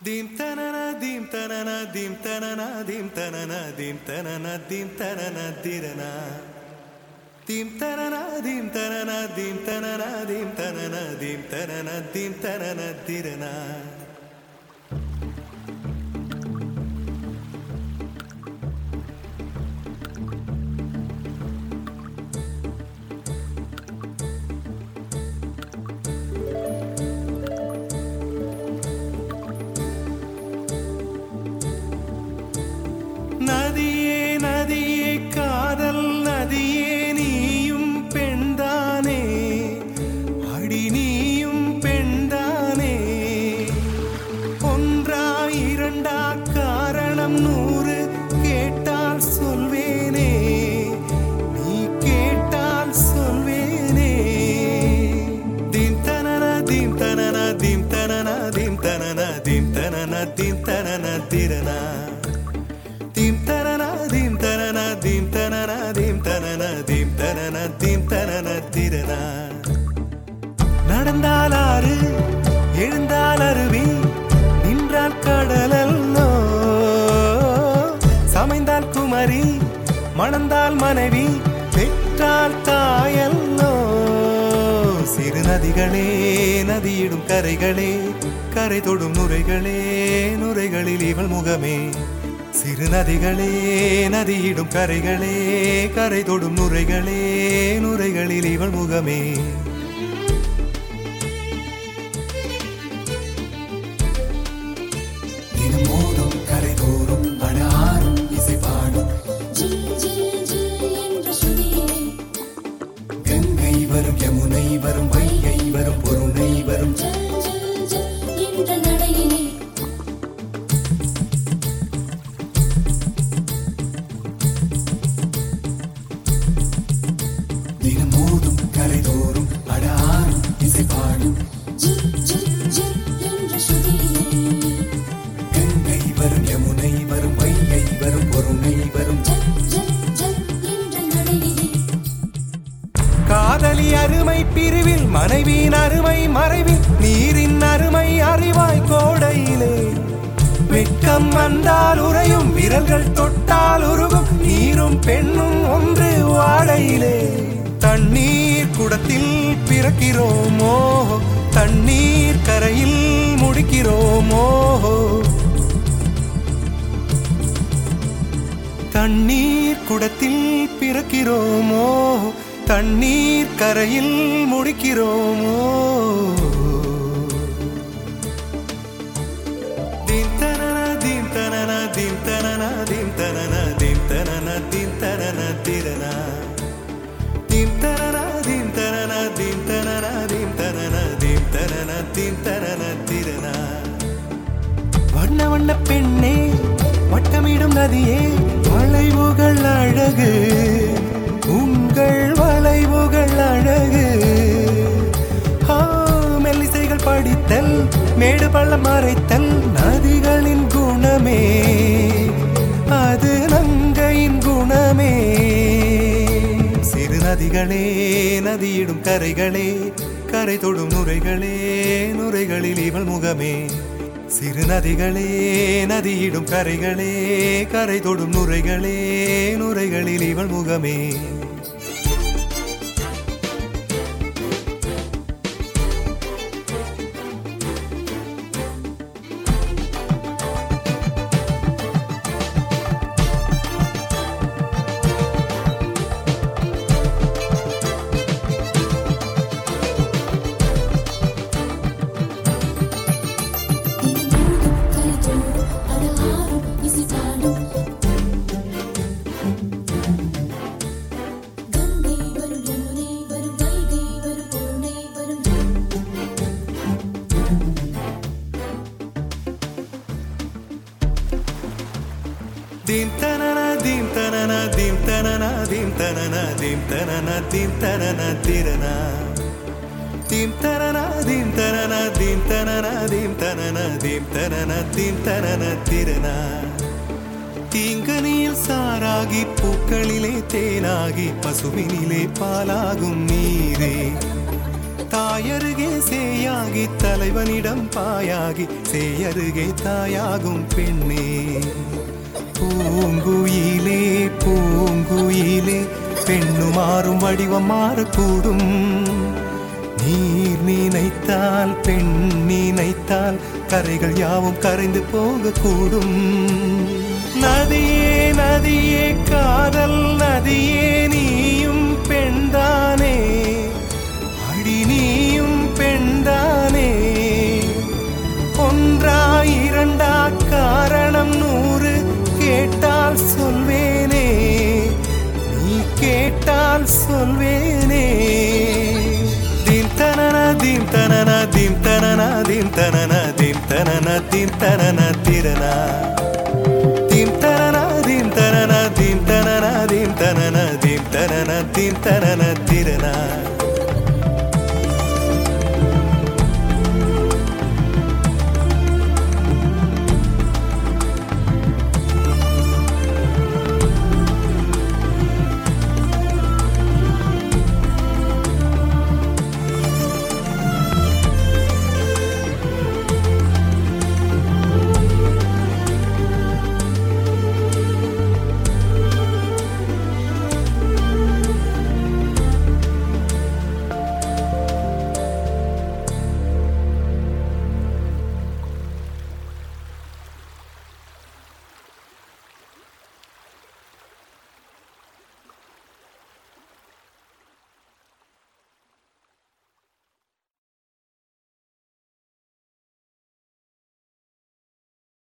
Dim tanana dim tanana dim tanana dim tanana dim tanana dim tanana dirana Dim tanana dim tanana dim tanana dim tanana dim tanana dim tanana dirana தீம் தனன தீம் தனன தீம் தனன தீம் தனன தீம் தனன திரனா தீம் தனன தீம் தனன தீம் தனன தீம் தனன தீம் தனன தீம் தனன திரனா நடந்தால் ஆறு எழுந்தால் அருவி நின்றால் கடலல்லோ சமைந்தால் குமரி மணந்தால் மனைவி நதிகளே நதியிடும் கரைகளே கரை தொடும் நுரைகளே நுரைகளில் இவள் முகமே. சிறு நதிகளே நதியிடும் கரைகளே கரை தொடும் நுரைகளே நுரைகளில் இவள் முகமே. கங்கை வரும் யமுனை வரும் வைகை வரும் பொருணை வரும் ஜல் ஜல் ஜல் என்ற நடையிலே. காதலி அருமை பிரிவில் மனைவியின் அருமை மறைவில் நீரின் அருமை அறிவாய் கோடையிலே. வெட்கம் வந்தால் உறையும் விரல்கள் தொட்டால் உருகும் நீரும் பெண்ணும் ஒன்று வாடையிலே. தண்ணீர் குடத்தில் பிறக்கிறோமோ தண்ணீர் கரையில் முடிக்கிறோமோ? தண்ணீர் குடத்தில் பிறக்கிறோமோ? தண்ணீர் கரையில் முடிக்கிறோமோ? தீம் தனன தீம் தனன தீம் தனன தீம் தனன தீம் தனன திரனா. வண்ண பெண்ணே வட்டமிடும் நதியே வளைவுகள் அழகு. உங்கள் வளைவுகள் அழகு. மெல்லிசைகள் படித்தல் மேடு பள்ளம் மறைத்தல் நதிகளின் குணமே. அது நங்கையின் குணமே. சிறு நதிகளே நதியிடும் கரைகளே கரை தொடும் நுரைகளே நுரைகளில் இவள் முகமே. சிறு நதிகளே நதியிடும் கரைகளே கரை தொடும் நுரைகளே நுரைகளில் இவள் முகமே. Tim தீம் tim தீம் tim தீம் tirana tim தீம் tim தீம் tim தீம் tim தீம் tim தீம் tim தீம் tirana திரனா. தீங்கனியில் சாராகி பூக்களிலே தேனாகி பசுவினிலே பாலாகும் நீரே. தாயருகே சேயாகி தலைவனிடம் பாயாகி சேயருகே தாயாகும் பெண்ணே. பூங்குயிலே பூங்குயிலே பெண்ணு மாறும் வடிவம் மாறக்கூடும். நீர் நினைத்தால் பெண் நினைத்தால் கரைகள் யாவும் கரைந்து போகக்கூடும். நதியே நதியே காதல் நதியே நீயும் பெண்தானே. அடி நீயும் பெண்தான் சொல்வேனே நீ கேட்டால் சொல்வேனே. தீம் தனன தீம் தனன தீம் தனன தீம் தனன தீம் தனன தீம் தனன திரனா